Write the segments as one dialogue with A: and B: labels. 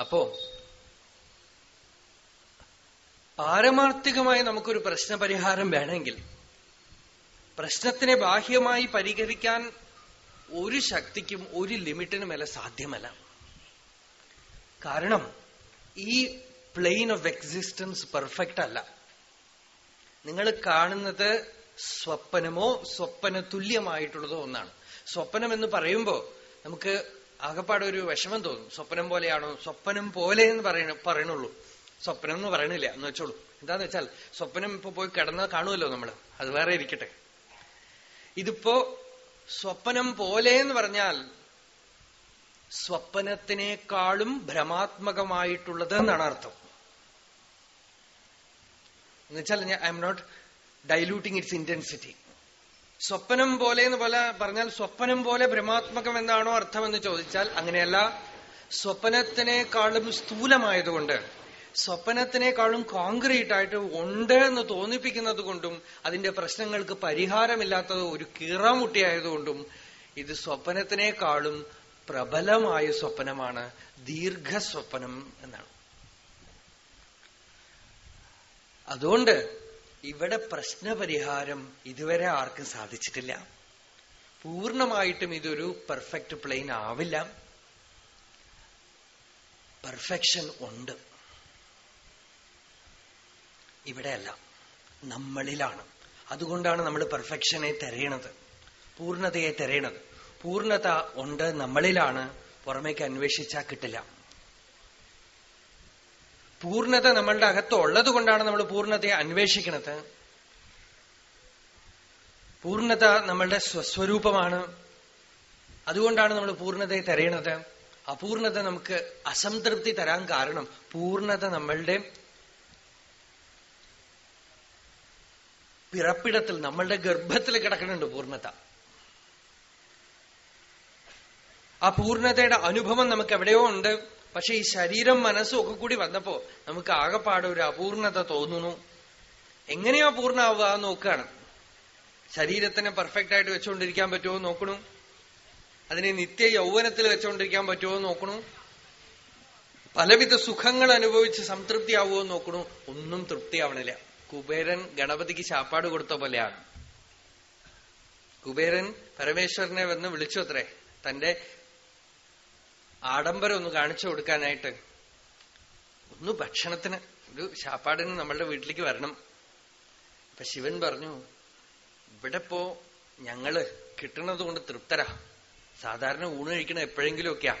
A: അപ്പോ പാരമാർത്ഥികമായി നമുക്കൊരു പ്രശ്നപരിഹാരം വേണമെങ്കിൽ പ്രശ്നത്തിനെ ബാഹ്യമായി പരിഹരിക്കാൻ ഒരു ശക്തിക്കും ഒരു ലിമിറ്റിനും മേലെ സാധ്യമല്ല. കാരണം ഈ പ്ലെയിൻ ഓഫ് എക്സിസ്റ്റൻസ് പെർഫെക്റ്റ് അല്ല. നിങ്ങൾ കാണുന്നത് സ്വപ്നമോ സ്വപ്ന തുല്യമായിട്ടുള്ളതോ ഒന്നാണ്. സ്വപ്നം എന്ന് പറയുമ്പോൾ നമുക്ക് ആകപ്പാടെ ഒരു വിഷമം തോന്നും. സ്വപ്നം പോലെയാണോ? സ്വപ്നം പോലെ എന്ന് പറയണ പറയണുള്ളൂ. സ്വപ്നം എന്ന് പറയണില്ല എന്ന് വെച്ചോളൂ. എന്താന്ന് വെച്ചാൽ സ്വപ്നം ഇപ്പൊ പോയി കിടന്നാൽ കാണുമല്ലോ നമ്മൾ. അത് വേറെ ഇരിക്കട്ടെ. ഇതിപ്പോ സ്വപ്നം പോലെ എന്ന് പറഞ്ഞാൽ സ്വപ്നത്തിനേക്കാളും ഭ്രമാത്മകമായിട്ടുള്ളത് എന്നാണ് അർത്ഥം. എന്നുവെച്ചാൽ I am not diluting its intensity സ്വപ്നം പോലെ എന്ന് പോലെ പറഞ്ഞാൽ സ്വപ്നം പോലെ ഭ്രമാത്മകം എന്നാണോ അർത്ഥമെന്ന് ചോദിച്ചാൽ അങ്ങനെയല്ല. സ്വപ്നത്തിനേക്കാളും സ്ഥൂലമായതുകൊണ്ട് സ്വപ്നത്തിനേക്കാളും കോൺക്രീറ്റ് ആയിട്ട് ഉണ്ട് എന്ന് തോന്നിപ്പിക്കുന്നത് കൊണ്ടും അതിന്റെ പ്രശ്നങ്ങൾക്ക് പരിഹാരമില്ലാത്തത് ഒരു കീറാമുട്ടിയായതുകൊണ്ടും ഇത് സ്വപ്നത്തിനേക്കാളും പ്രബലമായ സ്വപ്നമാണ് ദീർഘസ്വപ്നം എന്നാണ്. അതുകൊണ്ട് ഇവിടെ പ്രശ്നപരിഹാരം ഇതുവരെ ആർക്കും സാധിച്ചിട്ടില്ല. പൂർണമായിട്ടും ഇതൊരു പെർഫെക്റ്റ് പ്ലെയിൻ ആവില്ല. പെർഫെക്ഷൻ ഉണ്ട്. ഇവിടെയല്ല. നമ്മളിലാണ്. അതുകൊണ്ടാണ് നമ്മൾ പെർഫെക്ഷനെ തെരയണത്. പൂർണതയെ തെരയണത്. പൂർണത ഉണ്ട് നമ്മളിലാണ്. പുറമേക്ക് അന്വേഷിച്ചാൽ കിട്ടില്ല. പൂർണത നമ്മളുടെ അകത്ത് ഉള്ളത് കൊണ്ടാണ് നമ്മൾ പൂർണതയെ അന്വേഷിക്കുന്നത് പൂർണത നമ്മളുടെ സ്വസ്വരൂപമാണ്. അതുകൊണ്ടാണ് നമ്മൾ പൂർണതയെ തെരയണത്. അപൂർണത നമുക്ക് അസംതൃപ്തി തരാൻ കാരണം പൂർണത നമ്മളുടെ പിറപ്പിടത്തിൽ നമ്മളുടെ ഗർഭത്തിൽ കിടക്കുന്നുണ്ട് പൂർണത. ആ പൂർണതയുടെ അനുഭവം നമുക്ക് എവിടെയോ ഉണ്ട്. പക്ഷെ ഈ ശരീരം മനസ്സും ഒക്കെ കൂടി വന്നപ്പോ നമുക്ക് ആകെപ്പാടെ ഒരു അപൂർണത തോന്നുന്നു. എങ്ങനെയാ പൂർണമാവുക നോക്കുകയാണ്. ശരീരത്തിനെ പെർഫെക്റ്റ് ആയിട്ട് വെച്ചുകൊണ്ടിരിക്കാൻ പറ്റുമോ നോക്കണു. അതിനെ നിത്യ യൗവനത്തിൽ വെച്ചുകൊണ്ടിരിക്കാൻ പറ്റുമോ നോക്കണു. പലവിധ സുഖങ്ങൾ അനുഭവിച്ച് സംതൃപ്തിയാവുമോ നോക്കണു. ഒന്നും തൃപ്തിയാവണില്ല. കുബേരൻ ഗണപതിക്ക് ശാപ്പാട് കൊടുത്ത പോലെയാണ്. കുബേരൻ പരമേശ്വരനെ വന്ന് വിളിച്ചു അത്രേ. തന്റെ ആഡംബരം ഒന്ന് കാണിച്ചു കൊടുക്കാനായിട്ട്. ഒന്ന് ഭക്ഷണത്തിന്. ഒരു ശാപ്പാടിന് നമ്മളുടെ വീട്ടിലേക്ക് വരണം. അപ്പൊ ശിവൻ പറഞ്ഞു ഇവിടെ പോ ഞങ്ങൾ കിട്ടണത് കൊണ്ട് തൃപ്തരാ. സാധാരണ ഊണ് കഴിക്കണ എപ്പോഴെങ്കിലും ഒക്കെയാ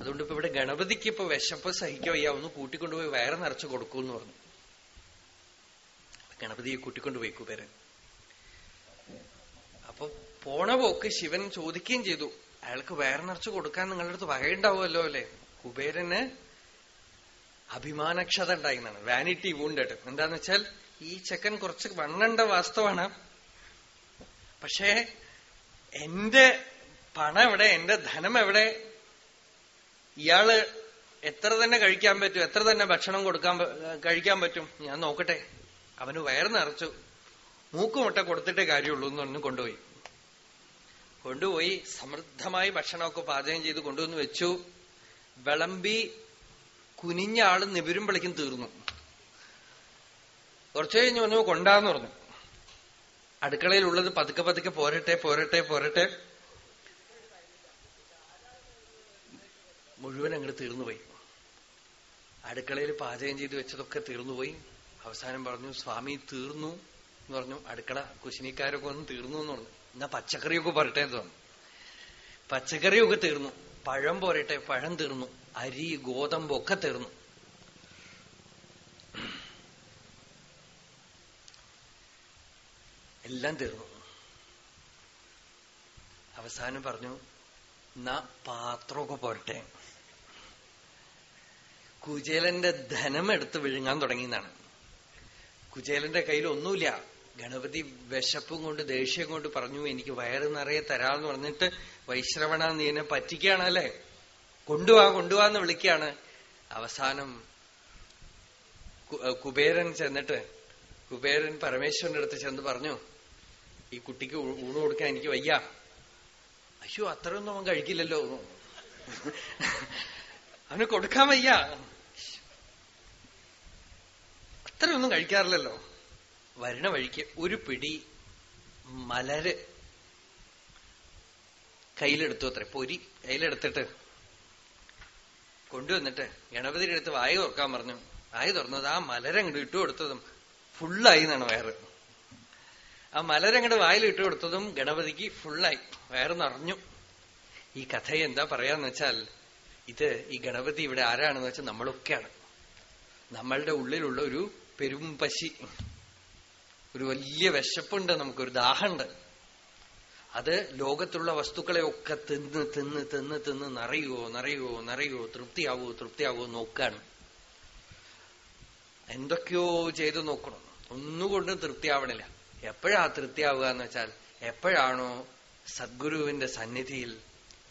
A: അതുകൊണ്ട് ഇപ്പൊ ഇവിടെ ഗണപതിക്ക് ഇപ്പൊ വിശപ്പ് സഹിക്കോ അയ്യാ ഒന്ന് കൂട്ടിക്കൊണ്ടുപോയി വയറ് നിറച്ച് കൊടുക്കൂ എന്ന് പറഞ്ഞു ഗണപതിയെ കൂട്ടിക്കൊണ്ടുപോയി കുബേരൻ അപ്പൊ പോണ പോക്ക് ശിവൻ ചോദിക്കുകയും ചെയ്തു. അയാൾക്ക് വയറ് നിറച്ചു കൊടുക്കാൻ നിങ്ങളുടെ അടുത്ത് വകയുണ്ടാവുമല്ലോ അല്ലെ? കുബേരന് അഭിമാനക്ഷത ഉണ്ടായിരുന്നാണ്. വാനിറ്റി വൂണ്ടഡ് എന്താന്ന് വെച്ചാൽ ഈ ചെക്കൻ കുറച്ച് വണ്ണണ്ട വാസ്തവാണ്. പക്ഷേ എന്റെ പണം എവിടെ എന്റെ ധനം എവിടെ? ഇയാൾ എത്ര തന്നെ കഴിക്കാൻ പറ്റും എത്ര തന്നെ ഭക്ഷണം കൊടുക്കാൻ കഴിക്കാൻ പറ്റും? ഞാൻ നോക്കട്ടെ. അവന് വയറ് നിറച്ചു. മൂക്കുമുട്ട കൊടുത്തിട്ടേ കാര്യമുള്ളൂ എന്ന് പറഞ്ഞു കൊണ്ടുപോയി. കൊണ്ടുപോയി സമൃദ്ധമായി ഭക്ഷണമൊക്കെ പാചകം ചെയ്ത് കൊണ്ടുവന്ന് വെച്ചു. വിളമ്പി കുനിഞ്ഞ ആൾ നിബിരുമ്പളിക്കും തീർന്നു. കുറച്ചു കഴിഞ്ഞ് വന്നു കൊണ്ടാന്ന് പറഞ്ഞു. അടുക്കളയിലുള്ളത് പതുക്കെ പതുക്കെ പോരട്ടെ പോരട്ടെ പോരട്ടെ. മുഴുവൻ അങ്ങോട്ട് തീർന്നുപോയി അടുക്കളയിൽ പാചകം ചെയ്ത് വെച്ചതൊക്കെ തീർന്നുപോയി അവസാനം പറഞ്ഞു സ്വാമി തീർന്നു എന്ന് പറഞ്ഞു. അടുക്കള കുശിനിക്കാരൊക്കെ ഒന്ന് തീർന്നു എന്ന് പറഞ്ഞു. എന്നാ പച്ചക്കറിയൊക്കെ പറട്ടെ തോന്നു പച്ചക്കറിയൊക്കെ തീർന്നു. പഴം പോരട്ടെ പഴം തീർന്നു. അരി ഗോതമ്പൊക്കെ തീർന്നു. എല്ലാം തീർന്നു. അവസാനം പറഞ്ഞു എന്നാ പാത്രമൊക്കെ പോരട്ടെ. കുചേലന്റെ ധനം എടുത്ത് വിഴുങ്ങാൻ തുടങ്ങിയെന്നാണ്. കുചേലന്റെ കയ്യിൽ ഒന്നുമില്ല. ഗണപതി വിശപ്പും കൊണ്ട് ദേഷ്യം കൊണ്ട് പറഞ്ഞു എനിക്ക് വയറ് നിറയെ തരാന്ന് പറഞ്ഞിട്ട് വൈശ്രവണ നീ എന്നെ പറ്റിക്കുകയാണല്ലേ കൊണ്ടുവാ കൊണ്ടുവാന്ന് വിളിക്കുകയാണ്. അവസാനം കുബേരൻ ചെന്നിട്ട് കുബേരൻ പരമേശ്വരന്റെ അടുത്ത് ചെന്ന് പറഞ്ഞു ഈ കുട്ടിക്ക് ഊണ് കൊടുക്കാൻ എനിക്ക് വയ്യ. അയ്യോ അത്രയൊന്നും അവൻ കഴിക്കില്ലല്ലോ. അവന് കൊടുക്കാൻ വയ്യ. അത്രയൊന്നും കഴിക്കാറില്ലല്ലോ. വരണ വഴിക്ക് ഒരു പിടി മലര് കയ്യിലെടുത്തു അത്ര. പൊരി കയ്യിലെടുത്തിട്ട് കൊണ്ടുവന്നിട്ട് ഗണപതിയുടെ അടുത്ത് വായ തുറക്കാൻ പറഞ്ഞു. വായ തുറന്നത് ആ മലരങ്ങോട്ട് ഇട്ടു കൊടുത്തതും ഫുള്ളായി എന്നാണ് വയറ്. ആ മലരങ്ങോട്ട് വായിൽ ഇട്ടു കൊടുത്തതും ഗണപതിക്ക് ഫുള്ളായി. വയറ് നിറഞ്ഞു. ഈ കഥ എന്താ പറയാന്ന് വെച്ചാൽ ഇത് ഈ ഗണപതി ഇവിടെ ആരാണെന്ന് വെച്ചാൽ നമ്മളൊക്കെയാണ്. നമ്മളുടെ ഉള്ളിലുള്ള ഒരു പെരുമ്പശി. ഒരു വലിയ വിശപ്പുണ്ട് നമുക്കൊരു ദാഹമുണ്ട്. അത് ലോകത്തുള്ള വസ്തുക്കളെയൊക്കെ തിന്ന് തിന്ന് തിന്ന് തിന്ന് നിറയുവോ നിറയുവോ നിറയുവോ തൃപ്തിയാവോ തൃപ്തിയാവോ നോക്കാണ്. എന്തൊക്കെയോ ചെയ്ത് നോക്കണം. ഒന്നുകൊണ്ടും തൃപ്തിയാവണില്ല. എപ്പോഴാ തൃപ്തിയാവുക എന്ന് വെച്ചാൽ എപ്പോഴാണോ സദ്ഗുരുവിന്റെ സന്നിധിയിൽ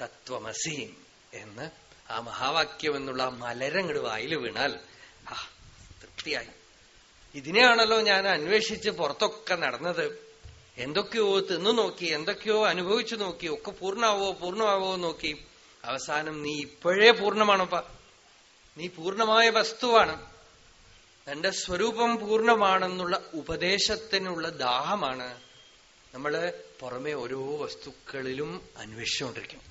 A: തത്വമസി എന്ന് ആ മഹാവാക്യം എന്നുള്ള മലരങ്ങട് വായിൽ വീണാൽ ആ തൃപ്തിയായി. ഇതിനെയാണല്ലോ ഞാൻ അന്വേഷിച്ച് പുറത്തൊക്കെ നടന്നത്. എന്തൊക്കെയോ തിന്നു നോക്കി എന്തൊക്കെയോ അനുഭവിച്ചു നോക്കി ഒക്കെ പൂർണമാവോ പൂർണമാവോ നോക്കി. അവസാനം നീ ഇപ്പോഴേ പൂർണമാണോ നീ പൂർണമായ വസ്തുവാണ്. തന്റെ സ്വരൂപം പൂർണമാണെന്നുള്ള ഉപദേശത്തിനുള്ള ദാഹമാണ്. നമ്മൾ പുറമെ ഓരോ വസ്തുക്കളിലും അന്വേഷിച്ചുകൊണ്ടിരിക്കും.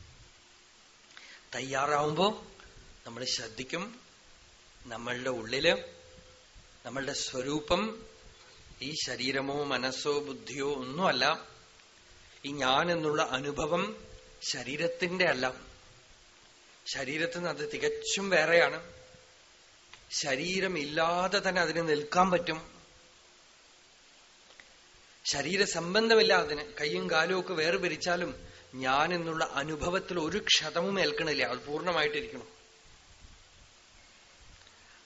A: തയ്യാറാവുമ്പോ നമ്മൾ ശ്രദ്ധിക്കും. നമ്മളുടെ ഉള്ളിൽ നമ്മളുടെ സ്വരൂപം ഈ ശരീരമോ മനസ്സോ ബുദ്ധിയോ ഒന്നുമല്ല. ഈ ഞാൻ എന്നുള്ള അനുഭവം ശരീരത്തിന്റെ അല്ല. ശരീരത്തിൽ നിന്ന് അത് തികച്ചും വേറെയാണ്. ശരീരമില്ലാതെ തന്നെ അതിന് നിൽക്കാൻ പറ്റും. ശരീര സംബന്ധമില്ല അതിന്. കൈയും കാലും ഒക്കെ വേർപിരിച്ചാലും ഞാൻ എന്നുള്ള അനുഭവത്തിൽ ഒരു ക്ഷതവും ഏൽക്കണില്ല. അത് പൂർണമായിട്ടിരിക്കണം.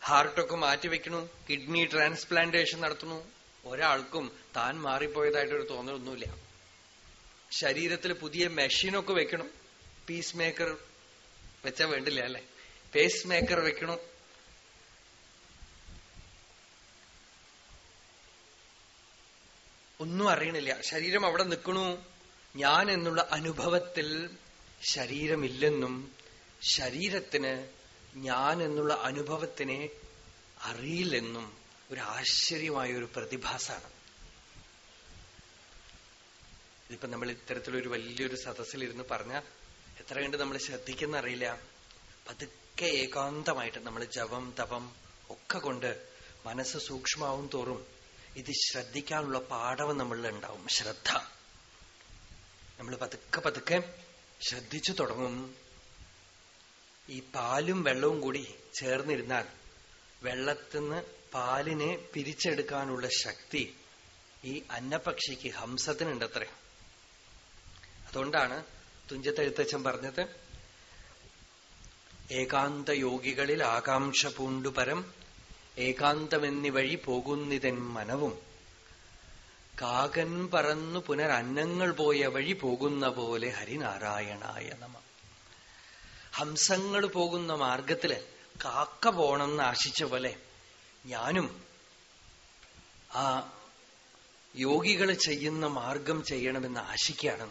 A: ഹാർട്ടൊക്കെ മാറ്റിവെക്കണു കിഡ്നി ട്രാൻസ്പ്ലാന്റേഷൻ നടത്തുന്നു. ഒരാൾക്കും താൻ മാറിപ്പോയതായിട്ടൊരു തോന്നലൊന്നുമില്ല. ശരീരത്തിൽ പുതിയ മെഷീനൊക്കെ വെക്കണം. പീസ് മേക്കർ വെച്ചാൽ വേണ്ടില്ല അല്ലെ? പേസ് മേക്കർ വെക്കണം. ഒന്നും അറിയണില്ല. ശരീരം അവിടെ നിൽക്കണു. ഞാൻ എന്നുള്ള അനുഭവത്തിൽ ശരീരമില്ലെന്നും ശരീരത്തിന് ഞാൻ എന്നുള്ള അനുഭവത്തിനെ അറിയില്ലെന്നും ഒരു ആശ്ചര്യമായ ഒരു പ്രതിഭാസമാണ് ഇതിപ്പോ നമ്മൾ ഇത്തരത്തിലൊരു വലിയൊരു സദസ്സിലിരുന്ന് പറഞ്ഞ എത്ര കണ്ട് നമ്മൾ ശ്രദ്ധിക്കുന്ന അറിയില്ല പതുക്കെ ഏകാന്തമായിട്ട് നമ്മൾ ജപം തപം ഒക്കെ കൊണ്ട് മനസ്സ് സൂക്ഷ്മാവും തോറും ഇത് ശ്രദ്ധിക്കാനുള്ള പാഠവും നമ്മളിൽ ഉണ്ടാവും. ശ്രദ്ധ. നമ്മൾ പതുക്കെ പതുക്കെ ശ്രദ്ധിച്ചു തുടങ്ങും. ഈ പാലും വെള്ളവും കൂടി ചേർന്നിരുന്നാൽ വെള്ളത്തിൽ നിന്ന് പാലിനെ പിരിച്ചെടുക്കാനുള്ള ശക്തി ഈ അന്നപക്ഷിക്ക് ഹംസത്തിനുണ്ടത്രേ. അതുകൊണ്ടാണ് തുഞ്ചത്തെഴുത്തച്ഛൻ പറഞ്ഞത് ഏകാന്ത യോഗികളിൽ ആകാംക്ഷ പൂണ്ടു പരം ഏകാന്തമെന്നി വഴി പോകുന്നിതൻ മനവും. കാകൻ പറന്നു പുനരന്നങ്ങൾ പോയ വഴി പോകുന്ന പോലെ ഹരിനാരായണായ നമ. ഹംസങ്ങൾ പോകുന്ന മാർഗത്തിൽ കാക്ക പോണമെന്ന് ആശിച്ച പോലെ ഞാനും ആ യോഗികൾ ചെയ്യുന്ന മാർഗം ചെയ്യണമെന്ന് ആശിക്കുകയാണ്.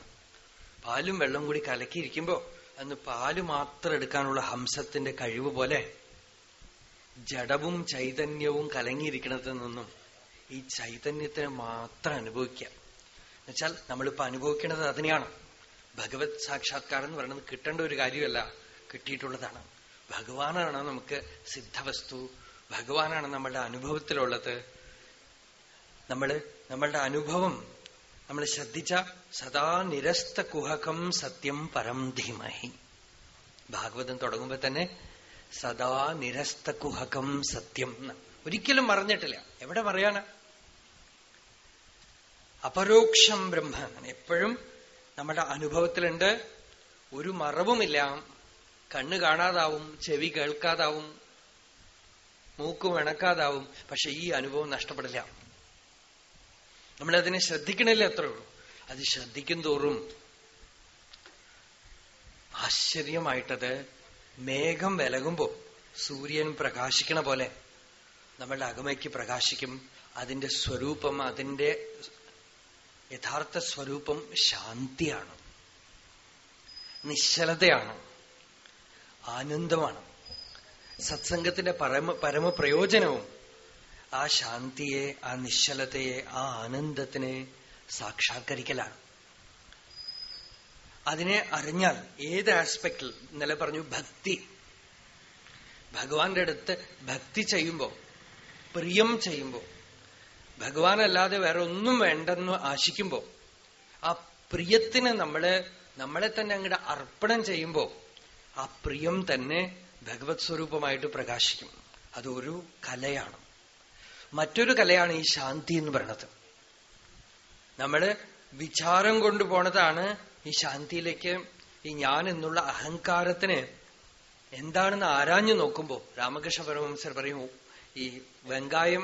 A: പാലും വെള്ളം കൂടി കലക്കിയിരിക്കുമ്പോ അന്ന് പാൽ മാത്രം എടുക്കാനുള്ള ഹംസത്തിന്റെ കഴിവ് പോലെ ജഡവും ചൈതന്യവും കലങ്ങിയിരിക്കണതിൽ നിന്നും ഈ ചൈതന്യത്തിനെ മാത്രം അനുഭവിക്കാം എന്നുവെച്ചാൽ നമ്മളിപ്പോ അനുഭവിക്കുന്നത് അതിനെയാണ്. ഭഗവത് സാക്ഷാത്കാരം എന്ന് പറയുന്നത് കിട്ടേണ്ട ഒരു കാര്യമല്ല. കിട്ടിയിട്ടുള്ളതാണ്. ഭഗവാനാണ് നമുക്ക് സിദ്ധവസ്തു ഭഗവാനാണ് നമ്മളുടെ അനുഭവത്തിലുള്ളത്. നമ്മൾ നമ്മളുടെ അനുഭവം നമ്മൾ ശ്രദ്ധിച്ച സദാ നിരസ്ത കുഹകം സത്യം പരം ധീമഹി. ഭാഗവതം തുടങ്ങുമ്പോ തന്നെ സദാ നിരസ്ത കുഹകം സത്യം ഒരിക്കലും മറഞ്ഞിട്ടില്ല എവിടെ പറയാനാ അപരോക്ഷം ബ്രഹ്മ. എപ്പോഴും നമ്മുടെ അനുഭവത്തിലുണ്ട്. ഒരു മറവുമില്ല. കണ്ണ് കാണാതാവും ചെവി കേൾക്കാതാവും മൂക്ക് വണക്കാതാവും പക്ഷെ ഈ അനുഭവം നഷ്ടപ്പെടില്ല. നമ്മളതിനെ ശ്രദ്ധിക്കണില്ല അത്രേ ഉള്ളൂ. അത് ശ്രദ്ധിക്കും തോറും ആശ്ചര്യമായിട്ടത് മേഘം വിലകുമ്പോ സൂര്യൻ പ്രകാശിക്കണ പോലെ നമ്മളുടെ അകമയ്ക്ക് പ്രകാശിക്കും. അതിന്റെ സ്വരൂപം അതിന്റെ യഥാർത്ഥ സ്വരൂപം ശാന്തിയാണ് നിശ്ചലതയാണ്. ആനന്ദമാണ്. സത്സംഗത്തിന്റെ പരമ പരമപ്രയോജനവും ആ ശാന്തിയെ ആ നിശ്ചലതയെ ആ ആനന്ദത്തിനെ സാക്ഷാത്കരിക്കലാണ്. അതിനെ അറിഞ്ഞാൽ ഏത് ആസ്പെക്ടിൽ ഇന്നലെ പറഞ്ഞു ഭക്തി. ഭഗവാന്റെ അടുത്ത് ഭക്തി ചെയ്യുമ്പോൾ പ്രിയം ചെയ്യുമ്പോ ഭഗവാനല്ലാതെ വേറെ ഒന്നും വേണ്ടെന്ന് ആശിക്കുമ്പോ ആ പ്രിയത്തിന് നമ്മൾ നമ്മളെ തന്നെ അങ്ങോട്ട് അർപ്പണം ചെയ്യുമ്പോ ആ പ്രിയം തന്നെ ഭഗവത് സ്വരൂപമായിട്ട് പ്രകാശിക്കും. അതൊരു കലയാണ്. മറ്റൊരു കലയാണ് ഈ ശാന്തി എന്ന് പറയുന്നത്. നമ്മൾ വിചാരം കൊണ്ടുപോണതാണ് ഈ ശാന്തിയിലേക്ക് ഈ ഞാൻ എന്നുള്ള അഹങ്കാരത്തിന് എന്താണെന്ന് ആരാഞ്ഞു നോക്കുമ്പോ രാമകൃഷ്ണ പരമഹംസർ പറയും ഈ വെങ്കായം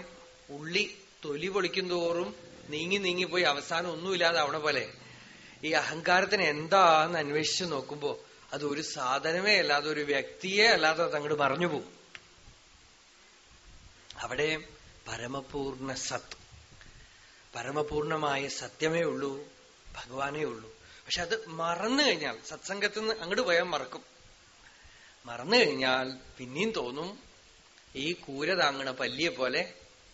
A: ഉള്ളി തൊലി പൊളിക്കും തോറും നീങ്ങി നീങ്ങിപ്പോയി അവസാനം ഒന്നുമില്ലാതെ അവിടെ പോലെ ഈ അഹങ്കാരത്തിന് എന്താന്ന് അന്വേഷിച്ചു നോക്കുമ്പോ അത് ഒരു സാധനമേ അല്ലാതെ ഒരു വ്യക്തിയെ അല്ലാതെ അത് അങ്ങോട്ട് മറഞ്ഞു പോകും. അവിടെ പരമപൂർണ സത് പരമപൂർണമായ സത്യമേ ഉള്ളൂ ഭഗവാനേ ഉള്ളൂ. പക്ഷെ അത് മറന്നു കഴിഞ്ഞാൽ സത്സംഗത്തിൽ നിന്ന് അങ്ങോട്ട് പോയാൽ മറക്കും. മറന്നു കഴിഞ്ഞാൽ പിന്നെയും തോന്നും ഈ കൂര താങ്ങണ പല്ലിയെ പോലെ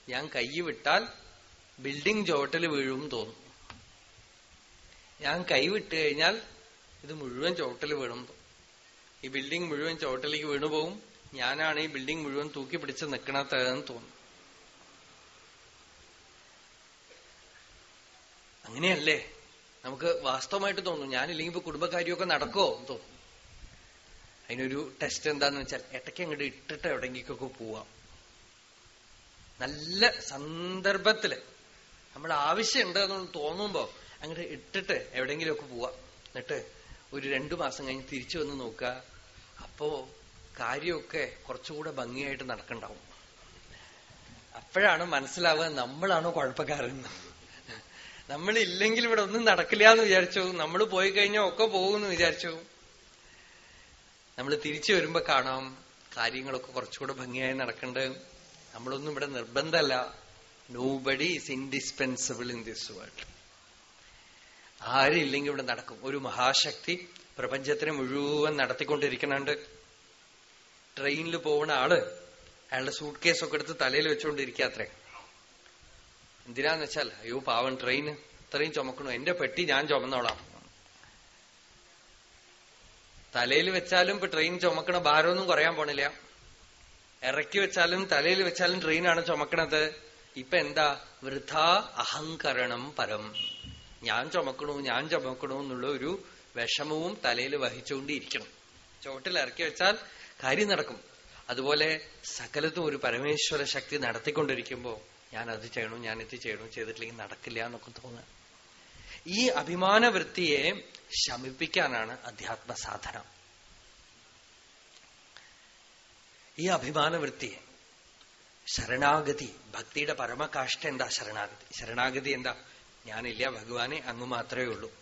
A: ഞാൻ കൈ വിട്ടാൽ ബിൽഡിംഗ് ചോട്ടൽ വീഴും തോന്നും. ഞാൻ കൈവിട്ട് കഴിഞ്ഞാൽ ഇത് മുഴുവൻ ചോട്ടൽ വീണും. ഈ ബിൽഡിംഗ് മുഴുവൻ ചോട്ടലേക്ക് വീണുപോകും ഞാനാണ് ഈ ബിൽഡിംഗ് മുഴുവൻ തൂക്കി പിടിച്ച് നിൽക്കണതെന്ന് തോന്നും. അങ്ങനെയല്ലേ? നമുക്ക് വാസ്തവമായിട്ട് തോന്നും. ഞാനില്ലെങ്കിൽ ഇപ്പൊ കുടുംബകാര്യമൊക്കെ നടക്കുമോ എന്ന് തോന്നും. അതിനൊരു ടെസ്റ്റ് എന്താന്ന് വെച്ചാൽ ഇടയ്ക്ക് അങ്ങോട്ട് ഇട്ടിട്ട് എവിടെങ്കിക്കൊക്കെ പോവാം. നല്ല സന്ദർഭത്തിൽ നമ്മൾ ആവശ്യമുണ്ട് എന്ന് തോന്നുമ്പോ അങ്ങോട്ട് ഇട്ടിട്ട് എവിടെങ്കിലുമൊക്കെ പോവാം. എന്നിട്ട് ഒരു രണ്ടു മാസം കഴിഞ്ഞ് തിരിച്ചു വന്ന് നോക്കുക. അപ്പോ കാര്യമൊക്കെ കുറച്ചുകൂടെ ഭംഗിയായിട്ട് നടക്കണ്ടാവും. അപ്പോഴാണ് മനസ്സിലാവുക നമ്മളാണോ കുഴപ്പക്കാരൻ. നമ്മളില്ലെങ്കിൽ ഇവിടെ ഒന്നും നടക്കില്ല എന്ന് വിചാരിച്ചു. നമ്മൾ പോയി കഴിഞ്ഞാൽ ഒക്കെ പോകുമെന്ന് വിചാരിച്ചു. നമ്മൾ തിരിച്ചു വരുമ്പോ കാണാം കാര്യങ്ങളൊക്കെ കുറച്ചുകൂടെ ഭംഗിയായി നടക്കണ്ട്. നമ്മളൊന്നും ഇവിടെ നിർബന്ധമല്ല. Nobody is indispensable in this world ആരില്ലെങ്കിൽ ഇവിടെ നടക്കും. ഒരു മഹാശക്തി പ്രപഞ്ചത്തിനെ മുഴുവൻ നടത്തിക്കൊണ്ടിരിക്കുന്നുണ്ട്. ട്രെയിനിൽ പോകുന്ന ആൾ അയാളുടെ സൂട്ട് കേസൊക്കെ എടുത്ത് തലയിൽ വെച്ചുകൊണ്ടിരിക്കുക അത്ര. എന്തിനാന്ന് വെച്ചാൽ അയ്യോ പാവൻ ട്രെയിൻ ഇത്രയും ചുമക്കണു? എന്റെ പെട്ടി ഞാൻ ചുമന്നോളാം. തലയിൽ വെച്ചാലും ഇപ്പൊ ട്രെയിൻ ചുമക്കണ ഭാരമൊന്നും കുറയാൻ പോണില്ല. ഇറക്കി വെച്ചാലും തലയിൽ വെച്ചാലും ട്രെയിനാണ് ചുമക്കണത്. ഇപ്പൊ എന്താ? വൃഥാ അഹങ്കരണം പരം. ഞാൻ ചുമക്കണു ഞാൻ ചുമക്കണു എന്നുള്ള ഒരു വിഷമവും തലയിൽ വഹിച്ചുകൊണ്ടിരിക്കണം. ചുവട്ടിൽ ഇറക്കി വെച്ചാൽ കാര്യം നടക്കും. അതുപോലെ സകലത്തും ഒരു പരമേശ്വര ശക്തി നടത്തിക്കൊണ്ടിരിക്കുമ്പോൾ ഞാൻ അത് ചെയ്യണു ഞാൻ ഇത് ചെയ്യണു ചെയ്തിട്ടില്ലെങ്കിൽ നടക്കില്ല എന്നൊക്കെ തോന്നുക ഈ അഭിമാന വൃത്തിയെ ശമിപ്പിക്കാനാണ് അധ്യാത്മ സാധന. ഈ അഭിമാന വൃത്തിയെ ശരണാഗതി ഭക്തിയുടെ പരമകാഷ്ട എന്താ ശരണാഗതി? ശരണാഗതി എന്താ? ഞാനില്ല ഭഗവാനെ അങ്ങ് മാത്രമേ ഉള്ളൂ.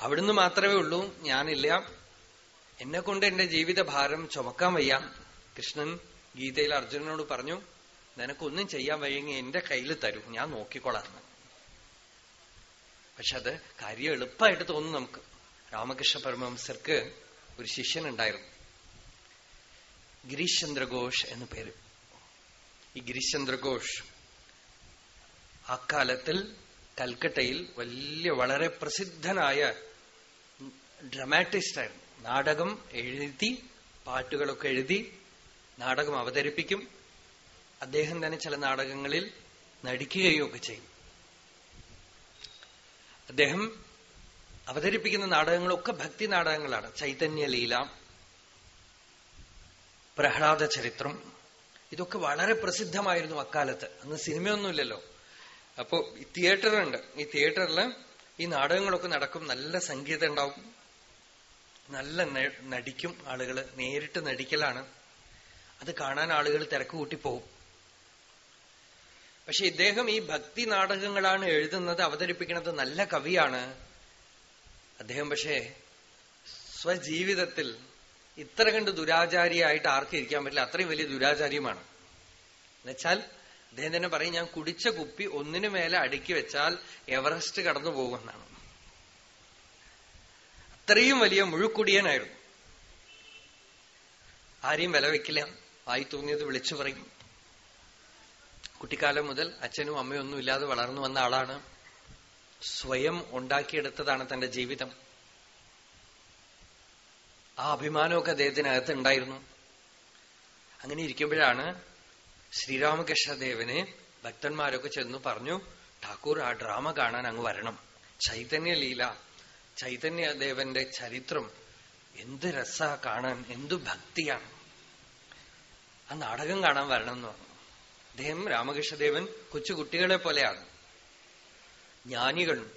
A: അവിടുന്ന് മാത്രമേ ഉള്ളൂ ഞാനില്ല. എന്നെ കൊണ്ട് എന്റെ ജീവിത ഭാരം ചുമക്കാൻ വയ്യ. കൃഷ്ണൻ ഗീതയിൽ അർജുനനോട് പറഞ്ഞു നിനക്കൊന്നും ചെയ്യാൻ വയ്യെങ്കിൽ എന്റെ കയ്യിൽ തരൂ ഞാൻ നോക്കിക്കൊള്ളാം. പക്ഷെ അത് കാര്യം എളുപ്പമായിട്ട് തോന്നും നമുക്ക്. രാമകൃഷ്ണ പരമഹംസർക്ക് ഒരു ശിഷ്യൻ ഉണ്ടായിരുന്നു ഗിരീഷ് ചന്ദ്രഘോഷ് എന്ന് പേര്. ഈ ഗിരീഷ് ചന്ദ്ര ഘോഷ് അക്കാലത്തിൽ കൽക്കട്ടയിൽ വലിയ വളരെ പ്രസിദ്ധനായ ഡ്രമാറ്റിസ്റ്റ് ആയിരുന്നു നാടകം എഴുതി പാട്ടുകളൊക്കെ എഴുതി നാടകം അവതരിപ്പിക്കും. അദ്ദേഹം തന്നെ ചില നാടകങ്ങളിൽ നടിക്കുകയൊക്കെ ചെയ്യും. അദ്ദേഹം അവതരിപ്പിക്കുന്ന നാടകങ്ങളൊക്കെ ഭക്തി നാടകങ്ങളാണ്. ചൈതന്യലീല പ്രഹ്ലാദ ചരിത്രം. ഇതൊക്കെ വളരെ പ്രസിദ്ധമായിരുന്നു അക്കാലത്ത്. അന്ന് സിനിമയൊന്നുമില്ലല്ലോ. അപ്പോ തിയേറ്ററുണ്ട്. ഈ തിയേറ്ററിൽ ഈ നാടകങ്ങളൊക്കെ നടക്കും. നല്ല സംഗീതം ഉണ്ടാവും. നല്ല നടിക്കും ആളുകൾ നേരിട്ട് നടിക്കലാണ്. അത് കാണാൻ ആളുകൾ തിരക്ക് പോകും. പക്ഷെ ഇദ്ദേഹം ഈ ഭക്തി നാടകങ്ങളാണ് എഴുതുന്നത് അവതരിപ്പിക്കുന്നത് നല്ല കവിയാണ്. അദ്ദേഹം പക്ഷേ സ്വജീവിതത്തിൽ ഇത്ര കണ്ട് ദുരാചാരിയായിട്ട് ആർക്കും ഇരിക്കാൻ പറ്റില്ല. അത്രയും വലിയ ദുരാചാരിയുമാണ്. എന്നുവെച്ചാൽ അദ്ദേഹം തന്നെ പറയും ഞാൻ കുടിച്ച കുപ്പി ഒന്നിനു മേലെ അടുക്കി വെച്ചാൽ എവറസ്റ്റ് കടന്നു പോകുമെന്നാണ്. അത്രയും വലിയ മുഴുക്കുടിയനായിരുന്നു. ആരെയും വില വെക്കില്ല. ആയി തോന്നിയത് വിളിച്ചു പറയും. കുട്ടിക്കാലം മുതൽ അച്ഛനും അമ്മയും ഒന്നും ഇല്ലാതെ വളർന്നു വന്ന ആളാണ്. സ്വയം ഉണ്ടാക്കിയെടുത്തതാണ് തന്റെ ജീവിതം. ആ അഭിമാനമൊക്കെ അദ്ദേഹത്തിനകത്ത് ഉണ്ടായിരുന്നു. അങ്ങനെ ഇരിക്കുമ്പോഴാണ് ശ്രീരാമകൃഷ്ണദേവന് ഭക്തന്മാരൊക്കെ ചെന്നു പറഞ്ഞു ഠാക്കൂർ ആ ഡ്രാമ കാണാൻ അങ്ങ് വരണം. ചൈതന്യലീല ചൈതന്യദേവന്റെ ചരിത്രം എന്ത് രസ കാണാൻ എന്തു ഭക്തിയാണ് ആ നാടകം കാണാൻ വരണം എന്ന് പറഞ്ഞു. അദ്ദേഹം രാമകൃഷ്ണദേവൻ കൊച്ചുകുട്ടികളെ പോലെയാണ്. ജ്ഞാനികൾ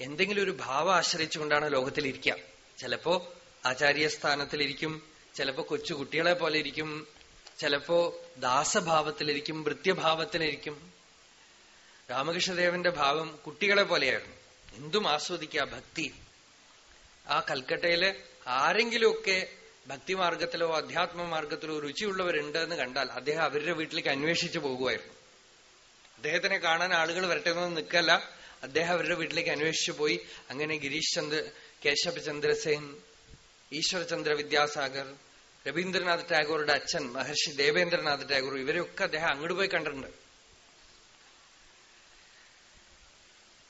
A: എന്തെങ്കിലും ഒരു ഭാവം ആശ്രയിച്ചുകൊണ്ടാണ് ലോകത്തിലിരിക്കുക. ചിലപ്പോ ആചാര്യസ്ഥാനത്തിലിരിക്കും ചിലപ്പോ കൊച്ചുകുട്ടികളെ പോലെ ഇരിക്കും ചിലപ്പോ ദാസഭാവത്തിലിരിക്കും വൃത്യഭാവത്തിലിരിക്കും രാമകൃഷ്ണദേവന്റെ ഭാവം കുട്ടികളെ പോലെയായിരുന്നു. എന്തും ആസ്വദിക്കുക ഭക്തി. ആ കൽക്കട്ടയിൽ ആരെങ്കിലുമൊക്കെ ഭക്തിമാർഗത്തിലോ അധ്യാത്മ മാർഗത്തിലോ രുചിയുള്ളവരുണ്ട് എന്ന് കണ്ടാൽ അദ്ദേഹം അവരുടെ വീട്ടിലേക്ക് അന്വേഷിച്ചു പോകുമായിരുന്നു. അദ്ദേഹത്തിനെ കാണാൻ ആളുകൾ വരട്ടെ എന്ന് നിൽക്കല്ല. അദ്ദേഹം അവരുടെ വീട്ടിലേക്ക് അന്വേഷിച്ചു പോയി. അങ്ങനെ ഗിരീഷ് ചന്ദ്ര കേശവചന്ദ്രസേൻ ഈശ്വരചന്ദ്ര വിദ്യാസാഗർ രവീന്ദ്രനാഥ് ടാഗോറുടെ അച്ഛൻ മഹർഷി ദേവേന്ദ്രനാഥ് ടാഗോർ ഇവരെയൊക്കെ അദ്ദേഹം അങ്ങോട്ട് പോയി കണ്ടിട്ടുണ്ട്.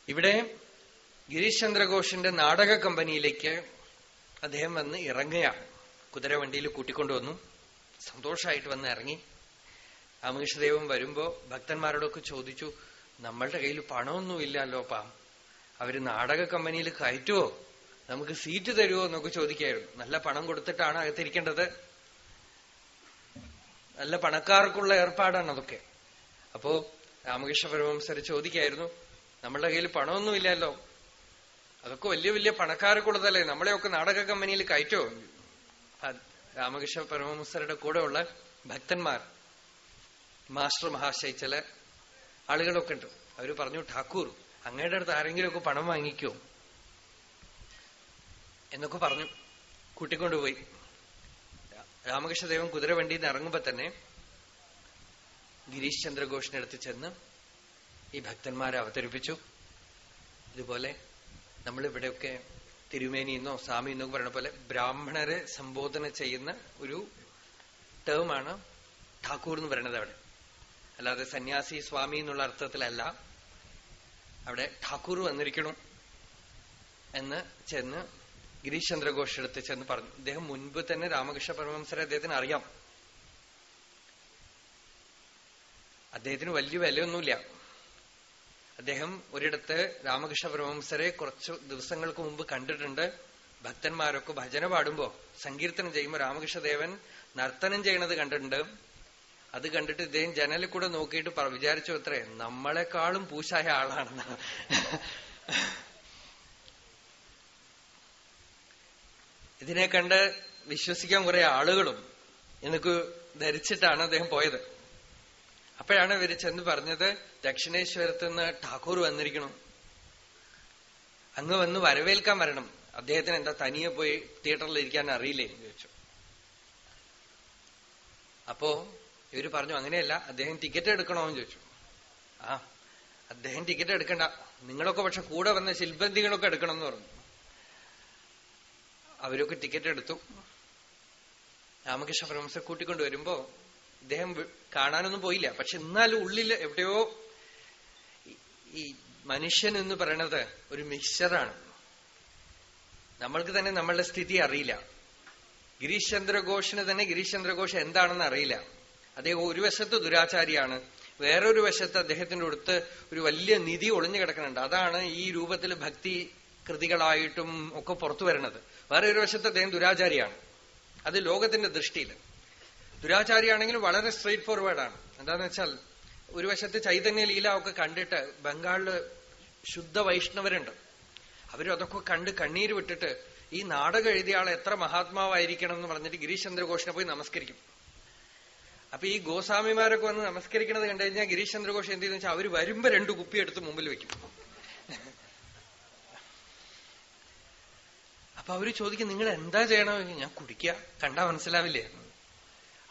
A: ഇവിടെ ഗിരീഷ് ചന്ദ്രഘോഷിന്റെ നാടക കമ്പനിയിലേക്ക് അദ്ദേഹം വന്ന് ഇറങ്ങുകയാണ് കുതിരവണ്ടിയിൽ കൂട്ടിക്കൊണ്ടുവന്നു. സന്തോഷമായിട്ട് വന്ന് ഇറങ്ങി. അമീഷദേവൻ വരുമ്പോ ഭക്തന്മാരോടൊക്കെ ചോദിച്ചു നമ്മളുടെ കയ്യിൽ പണമൊന്നുമില്ലല്ലോ പാ. അവർ നാടക കമ്പനിയിൽ കയറ്റുമോ നമുക്ക് സീറ്റ് തരുമോ എന്നൊക്കെ ചോദിക്കായിരുന്നു നല്ല പണം കൊടുത്തിട്ടാണ് അകത്തിരിക്കേണ്ടത്. നല്ല പണക്കാർക്കുള്ള ഏർപ്പാടാണ് അതൊക്കെ. അപ്പോ രാമകൃഷ്ണ പരമംസര് ചോദിക്കായിരുന്നു നമ്മളുടെ കയ്യിൽ പണമൊന്നുമില്ലല്ലോ അതൊക്കെ വലിയ വലിയ പണക്കാർക്കുള്ളതല്ലേ. നമ്മളെയൊക്കെ നാടക കമ്പനിയിൽ കയറ്റോ? രാമകൃഷ്ണ പരമംസരുടെ കൂടെയുള്ള ഭക്തന്മാർ മാസ്റ്റർ മഹാശയ ചില ആളുകളൊക്കെ ഉണ്ട്. അവർ പറഞ്ഞു ഠാക്കൂർ അങ്ങയുടെ അടുത്ത് ആരെങ്കിലുമൊക്കെ പണം വാങ്ങിക്കോ. എന്നൊക്കെ പറഞ്ഞു കൂട്ടിക്കൊണ്ടുപോയി. രാമകൃഷ്ണദേവൻ കുതിരവണ്ടിയിൽ നിന്ന് ഇറങ്ങുമ്പോ തന്നെ ഗിരീഷ് ചന്ദ്രഘോഷിന്റെ അടുത്ത് ചെന്ന് ഈ ഭക്തന്മാരെ അവതരിപ്പിച്ചു. ഇതുപോലെ നമ്മളിവിടെയൊക്കെ തിരുമേനി എന്നോ സ്വാമി എന്നൊക്കെ പറയുന്ന പോലെ ബ്രാഹ്മണരെ സംബോധന ചെയ്യുന്ന ഒരു ടേമാണ് ഠാക്കൂർ എന്ന് പറയുന്നത് അവിടെ. അല്ലാതെ സന്യാസി സ്വാമി എന്നുള്ള അർത്ഥത്തിലല്ല. അവിടെ ഠാക്കൂർ വന്നിരിക്കണം എന്ന് ചെന്ന് ഗിരീഷ് ചന്ദ്രഘോഷ് എടുത്ത് ചെന്ന് പറഞ്ഞു. അദ്ദേഹം മുൻപ് തന്നെ രാമകൃഷ്ണ പരമഹംസരെ അദ്ദേഹത്തിന് അറിയാം. അദ്ദേഹത്തിന് വലിയ വിലയൊന്നുമില്ല. അദ്ദേഹം ഒരിടത്ത് രാമകൃഷ്ണ പരമഹംസരെ കുറച്ച് ദിവസങ്ങൾക്ക് മുമ്പ് കണ്ടിട്ടുണ്ട്. ഭക്തന്മാരൊക്കെ ഭജന പാടുമ്പോ സങ്കീർത്തനം ചെയ്യുമ്പോ രാമകൃഷ്ണദേവൻ നർത്തനം ചെയ്യണത് കണ്ടിട്ടുണ്ട്. അത് കണ്ടിട്ട് ഇദ്ദേഹം ജനലിൽ കൂടെ നോക്കിയിട്ട് വിചാരിച്ചു അത്രേ നമ്മളെക്കാളും പൂശായ ആളാണെന്നാണ്. ഇതിനെ കണ്ട് വിശ്വസിക്കാൻ കുറെ ആളുകളും എനിക്ക് ധരിച്ചിട്ടാണ് അദ്ദേഹം പോയത്. അപ്പോഴാണ് ഇവർ ചെന്ന് പറഞ്ഞത് ദക്ഷിണേശ്വരത്ത് നിന്ന് ഠാക്കൂർ വന്നിരിക്കണം. അങ്ങ് വന്ന് വരവേൽക്കാൻ വരണം. അദ്ദേഹത്തിന് എന്താ തനിയെ പോയി തിയേറ്ററിൽ ഇരിക്കാൻ അറിയില്ലേ എന്ന് ചോദിച്ചു. അപ്പോ ഇവർ പറഞ്ഞു അങ്ങനെയല്ല അദ്ദേഹം ടിക്കറ്റ് എടുക്കണോന്ന് ചോദിച്ചു. ആ അദ്ദേഹം ടിക്കറ്റ് എടുക്കണ്ട. നിങ്ങളൊക്കെ പക്ഷെ കൂടെ വന്ന ശില്പന്തികളൊക്കെ എടുക്കണം എന്ന് പറഞ്ഞു. അവരൊക്കെ ടിക്കറ്റ് എടുത്തു. രാമകൃഷ്ണ പരമഹംസർ കൂട്ടിക്കൊണ്ട് വരുമ്പോ ഇദ്ദേഹം കാണാനൊന്നും പോയില്ല. പക്ഷെ എന്നാലും ഉള്ളിൽ എവിടെയോ ഈ മനുഷ്യൻ എന്ന് പറയണത് ഒരു മിക്സറാണ് നമ്മൾക്ക് തന്നെ നമ്മളുടെ സ്ഥിതി അറിയില്ല. ഗിരീഷ് ചന്ദ്രഘോഷിന് തന്നെ ഗിരീഷ് ചന്ദ്രഘോഷ് എന്താണെന്ന് അറിയില്ല. അദ്ദേഹം ഒരു വശത്ത് ദുരാചാരിയാണ്. വേറൊരു വശത്ത് അദ്ദേഹത്തിന്റെ അടുത്ത് ഒരു വലിയ നിധി ഒളിഞ്ഞു കിടക്കുന്നുണ്ട്. അതാണ് ഈ രൂപത്തിൽ ഭക്തി കൃതികളായിട്ടും ഒക്കെ പുറത്തു വരുന്നത്. വേറെ ഒരു വശത്ത് അദ്ദേഹം ദുരാചാരിയാണ്. അത് ലോകത്തിന്റെ ദൃഷ്ടിയിൽ ദുരാചാരിയാണെങ്കിലും വളരെ സ്ട്രെയിറ്റ് ഫോർവേഡാണ് എന്താന്ന് വെച്ചാൽ ഒരു വശത്ത് ചൈതന്യ ലീല ഒക്കെ കണ്ടിട്ട് ബംഗാളിൽ ശുദ്ധ വൈഷ്ണവരുണ്ട്. അവരും അതൊക്കെ കണ്ട് കണ്ണീര് വിട്ടിട്ട് ഈ നാടകം എഴുതിയ ആൾ എത്ര മഹാത്മാവായിരിക്കണം എന്ന് പറഞ്ഞിട്ട് ഗിരീഷ് ചന്ദ്രഘോഷിനെ പോയി നമസ്കരിക്കും. അപ്പൊ ഈ ഗോസ്വാമിമാരൊക്കെ വന്ന് നമസ്കരിക്കണത് കണ്ടു കഴിഞ്ഞാൽ ഗിരീഷ് ചന്ദ്രഘോഷ് എന്ത് ചെയ്യുന്ന വെച്ചാൽ അവർ വരുമ്പോ രണ്ടു കുപ്പി എടുത്ത് മുമ്പിൽ വെക്കും. അപ്പൊ അവർ ചോദിക്കും നിങ്ങൾ എന്താ ചെയ്യണമെങ്കിൽ ഞാൻ കുടിക്കുക കണ്ടാ മനസ്സിലാവില്ലേ?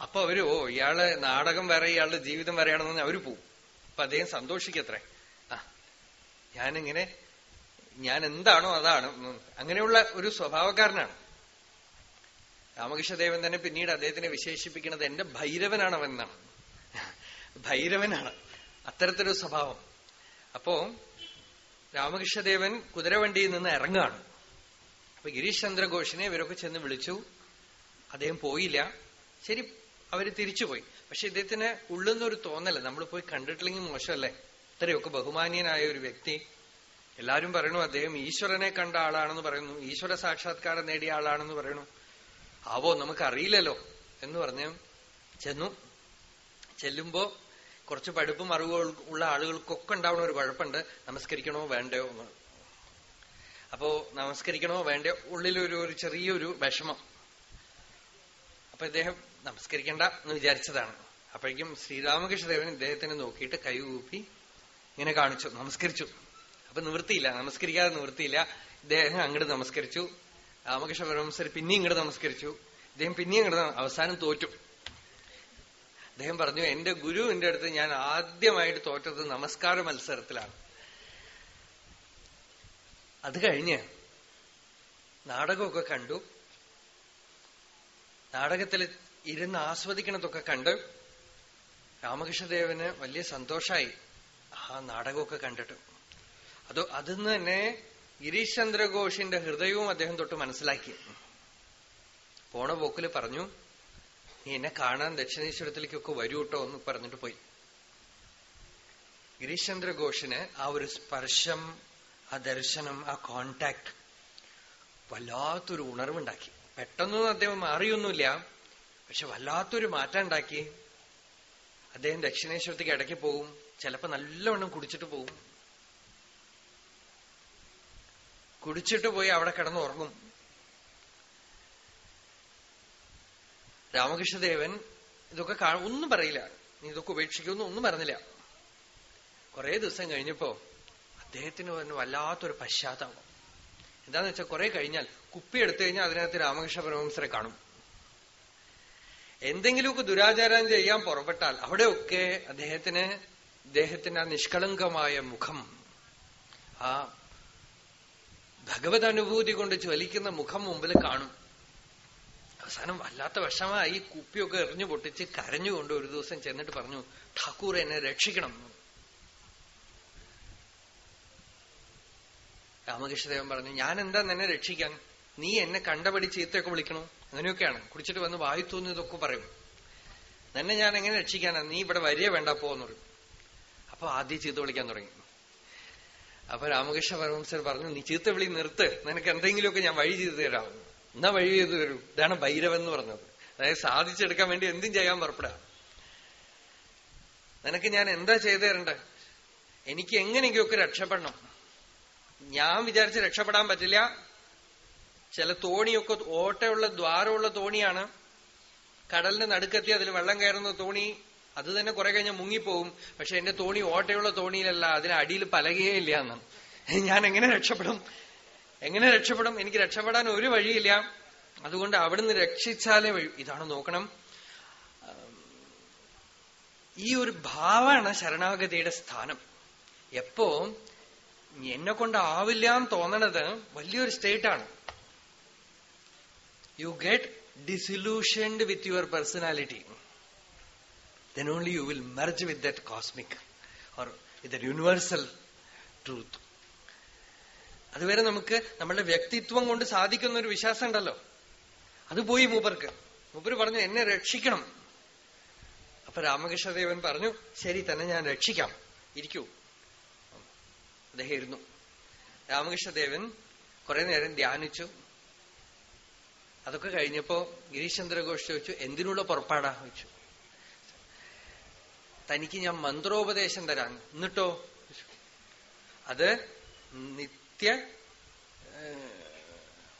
A: അപ്പൊ അവർ ഓ ഇയാൾ നാടകം വരെ ഇയാളുടെ ജീവിതം വരെയാണെന്ന് അവർ പോവും. അപ്പൊ അദ്ദേഹം സന്തോഷിക്കത്രേ. ആ ഞാനിങ്ങനെ ഞാൻ എന്താണോ അതാണ് അങ്ങനെയുള്ള ഒരു സ്വഭാവക്കാരനാണ്. രാമകൃഷ്ണദേവൻ തന്നെ പിന്നീട് അദ്ദേഹത്തിനെ വിശേഷിപ്പിക്കുന്നത് എന്റെ ഭൈരവനാണ് അവനാണ് ഭൈരവനാണ്. അത്തരത്തിലൊരു സ്വഭാവം. അപ്പോ രാമകൃഷ്ണദേവൻ കുതിരവണ്ടിയിൽ നിന്ന് ഇറങ്ങുകയാണ്. അപ്പൊ ഗിരീഷ് ചന്ദ്രഘോഷിനെ ഇവരൊക്കെ ചെന്ന് വിളിച്ചു. അദ്ദേഹം പോയില്ല. ശരി അവർ തിരിച്ചുപോയി. പക്ഷെ ഇദ്ദേഹത്തിന് ഉള്ളുന്നൊരു തോന്നല നമ്മൾ പോയി കണ്ടിട്ടില്ലെങ്കിൽ മോശമല്ലേ? ഇത്രയൊക്കെ ബഹുമാനീയനായ ഒരു വ്യക്തി. എല്ലാരും പറയണു അദ്ദേഹം ഈശ്വരനെ കണ്ട ആളാണെന്ന് പറയുന്നു. ഈശ്വര സാക്ഷാത്കാരം നേടിയ ആളാണെന്ന് പറയണു ആവോ നമുക്കറിയില്ലല്ലോ എന്ന് പറഞ്ഞ് ചെന്നു. ചെല്ലുമ്പോ കുറച്ച് പഠിപ്പും അറിവുകൾ ഉള്ള ആളുകൾക്കൊക്കെ ഉണ്ടാവുന്ന ഒരു കുഴപ്പമുണ്ട്. നമസ്കരിക്കണോ വേണ്ടയോ എന്ന്. അപ്പോ നമസ്കരിക്കണോ? വേണ്ട. ഉള്ളിലൊരു ഒരു ചെറിയൊരു വിഷമം. അപ്പൊ ഇദ്ദേഹം നമസ്കരിക്കണ്ട എന്ന് വിചാരിച്ചതാണ്. അപ്പോഴേക്കും ശ്രീരാമകൃഷ്ണദേവൻ ഇദ്ദേഹത്തിനെ നോക്കിയിട്ട് കൈകൂപ്പി ഇങ്ങനെ കാണിച്ചു. നമസ്കരിച്ചു. അപ്പൊ നിവൃത്തിയില്ല. നമസ്കരിക്കാതെ നിവൃത്തിയില്ല. ഇദ്ദേഹം അങ്ങോട്ട് നമസ്കരിച്ചു. രാമകൃഷ്ണ പരമസർ പിന്നെയും ഇങ്ങോട്ട് നമസ്കരിച്ചു. ഇദ്ദേഹം പിന്നെയും ഇങ്ങോട്ട് അവസാനം തോറ്റു. അദ്ദേഹം പറഞ്ഞു എന്റെ ഗുരുവിന്റെ അടുത്ത് ഞാൻ ആദ്യമായിട്ട് തോറ്റത് നമസ്കാര മത്സരത്തിലാണ്. അത് കഴിഞ്ഞ് നാടകമൊക്കെ കണ്ടു. നാടകത്തിൽ ഇരുന്ന് ആസ്വദിക്കണതൊക്കെ കണ്ട് രാമകൃഷ്ണദേവന് വലിയ സന്തോഷമായി ആ നാടകമൊക്കെ കണ്ടിട്ട്. അത് അതിന്ന് തന്നെ ഗിരീഷ് ചന്ദ്രഘോഷിന്റെ ഹൃദയവും അദ്ദേഹം തൊട്ട് മനസ്സിലാക്കി. പോണ പോക്കിൽ പറഞ്ഞു നീ എന്നെ കാണാൻ ദക്ഷിണേശ്വരത്തിലേക്കൊക്കെ വരൂ കേട്ടോ എന്ന് പറഞ്ഞിട്ട് പോയി. ഗിരീഷ് ചന്ദ്രഘോഷിന് ആ ഒരു സ്പർശം ആ ദർശനം ആ കോണ്ടാക്ട് വല്ലാത്തൊരു ഉണർവുണ്ടാക്കി. പെട്ടെന്നൊന്നും അദ്ദേഹം മാറിയൊന്നുമില്ല. പക്ഷെ വല്ലാത്തൊരു മാറ്റം ഉണ്ടാക്കി അദ്ദേഹം ദക്ഷിണേശ്വരത്തേക്ക് ഇടയ്ക്ക് പോവും ചിലപ്പോ നല്ലവണ്ണം കുടിച്ചിട്ട് പോവും കുടിച്ചിട്ട് പോയി അവിടെ കിടന്ന് ഉറങ്ങും. രാമകൃഷ്ണദേവൻ ഇതൊക്കെ ഒന്നും പറയില്ല. നീ ഇതൊക്കെ ഉപേക്ഷിക്കുമെന്ന് ഒന്നും പറഞ്ഞില്ല. കുറെ ദിവസം കഴിഞ്ഞപ്പോ അദ്ദേഹത്തിന് പറഞ്ഞു വല്ലാത്തൊരു പശ്ചാത്താപം എന്താന്ന് വെച്ചാൽ കുറെ കഴിഞ്ഞാൽ കുപ്പി എടുത്തു കഴിഞ്ഞാൽ അതിനകത്ത് രാമകൃഷ്ണ പരമംസരെ കാണും. എന്തെങ്കിലുമൊക്കെ ദുരാചാരം ചെയ്യാൻ പുറപ്പെട്ടാൽ അവിടെയൊക്കെ അദ്ദേഹത്തിന് അദ്ദേഹത്തിന്റെ ആ നിഷ്കളങ്കമായ മുഖം ആ ഭഗവത് അനുഭൂതി കൊണ്ട് ജ്വലിക്കുന്ന മുഖം മുമ്പിൽ കാണും. അവസാനം വല്ലാത്ത വിഷമായി കുപ്പിയൊക്കെ എറിഞ്ഞു പൊട്ടിച്ച് കരഞ്ഞുകൊണ്ട് ഒരു ദിവസം ചെന്നിട്ട് പറഞ്ഞു ഠാക്കൂർ എന്നെ രക്ഷിക്കണം. രാമകൃഷ്ണദേവൻ പറഞ്ഞു ഞാൻ എന്താ നിന്നെ രക്ഷിക്കാൻ? നീ എന്നെ കണ്ടപടി ചീത്തയൊക്കെ വിളിക്കണോ? അങ്ങനെയൊക്കെയാണ്. കുടിച്ചിട്ട് വന്ന് വായു തോന്നിയതൊക്കെ പറയും. നിന്നെ ഞാൻ എങ്ങനെ രക്ഷിക്കാനാ? നീ ഇവിടെ വരിക വേണ്ട പോന്ന് പറയും. അപ്പൊ ആദ്യം ചീത്ത വിളിക്കാൻ തുടങ്ങി. അപ്പൊ രാമകൃഷ്ണ പരമംസർ പറഞ്ഞു നീ ചീത്ത വിളി നിർത്ത്. നിനക്ക് എന്തെങ്കിലുമൊക്കെ ഞാൻ വഴി ചെയ്തു തരാം. എന്നാ വഴി ചെയ്തു തരൂ? ഇതാണ് ഭൈരവൻ എന്ന് പറഞ്ഞത്. അതായത് സാധിച്ചെടുക്കാൻ വേണ്ടി എന്തും ചെയ്യാൻ പുറപ്പെടാ. നിനക്ക് ഞാൻ എന്താ ചെയ്തു തരണ്ടേ? എനിക്ക് എങ്ങനെയൊക്കെ രക്ഷപ്പെടണം. ഞാൻ വിചാരിച്ച് രക്ഷപ്പെടാൻ പറ്റില്ല. ചില തോണിയൊക്കെ ഓട്ടയുള്ള ദ്വാരമുള്ള തോണിയാണ്. കടലിന്റെ നടുക്കെത്തി അതിൽ വെള്ളം കയറുന്ന തോണി അത് തന്നെ കുറെ കഴിഞ്ഞാൽ മുങ്ങിപ്പോവും. പക്ഷെ എന്റെ തോണി ഓട്ടയുള്ള തോണിയിലല്ല അതിന് അടിയിൽ പലകയേ ഇല്ല എന്നാണ്. ഞാൻ എങ്ങനെ രക്ഷപ്പെടും? എങ്ങനെ രക്ഷപ്പെടും? എനിക്ക് രക്ഷപ്പെടാൻ ഒരു വഴിയില്ല. അതുകൊണ്ട് അവിടുന്ന് രക്ഷിച്ചാലേ വഴി ഇതാണ് നോക്കണം. ഈ ഒരു ഭാവമാണ് ശരണാഗതിയുടെ സ്ഥാനം. എപ്പോ എന്നെ കൊണ്ടാവില്ല എന്ന് തോന്നണത് വലിയൊരു സ്റ്റേറ്റ് ആണ്. You get dissolutioned with your personality then only you will merge with that cosmic or that universal truth. അതുവരെ നമുക്ക് നമ്മളുടെ വ്യക്തിത്വം കൊണ്ട് സാധിക്കുന്ന ഒരു വിശ്വാസം ഉണ്ടല്ലോ അത് പോയി മൂപ്പർക്ക്. മൂപ്പർ പറഞ്ഞു എന്നെ രക്ഷിക്കണം. അപ്പൊ രാമകൃഷ്ണദേവൻ പറഞ്ഞു ശരി തന്നെ ഞാൻ രക്ഷിക്കാം. ഇരിക്കൂ. അദ്ദേഹം ഇരുന്നു രാമകൃഷ്ണദേവൻ കുറെ നേരം ധ്യാനിച്ചു. അതൊക്കെ കഴിഞ്ഞപ്പോ ഗിരീശന്ദ്രഘോഷ് ചോദിച്ചു എന്തിനുള്ള പുറപ്പാടാ? ചോദിച്ചു. തനിക്ക് ഞാൻ മന്ത്രോപദേശം തരാൻ. എന്നിട്ടോ? അത് നിത്യ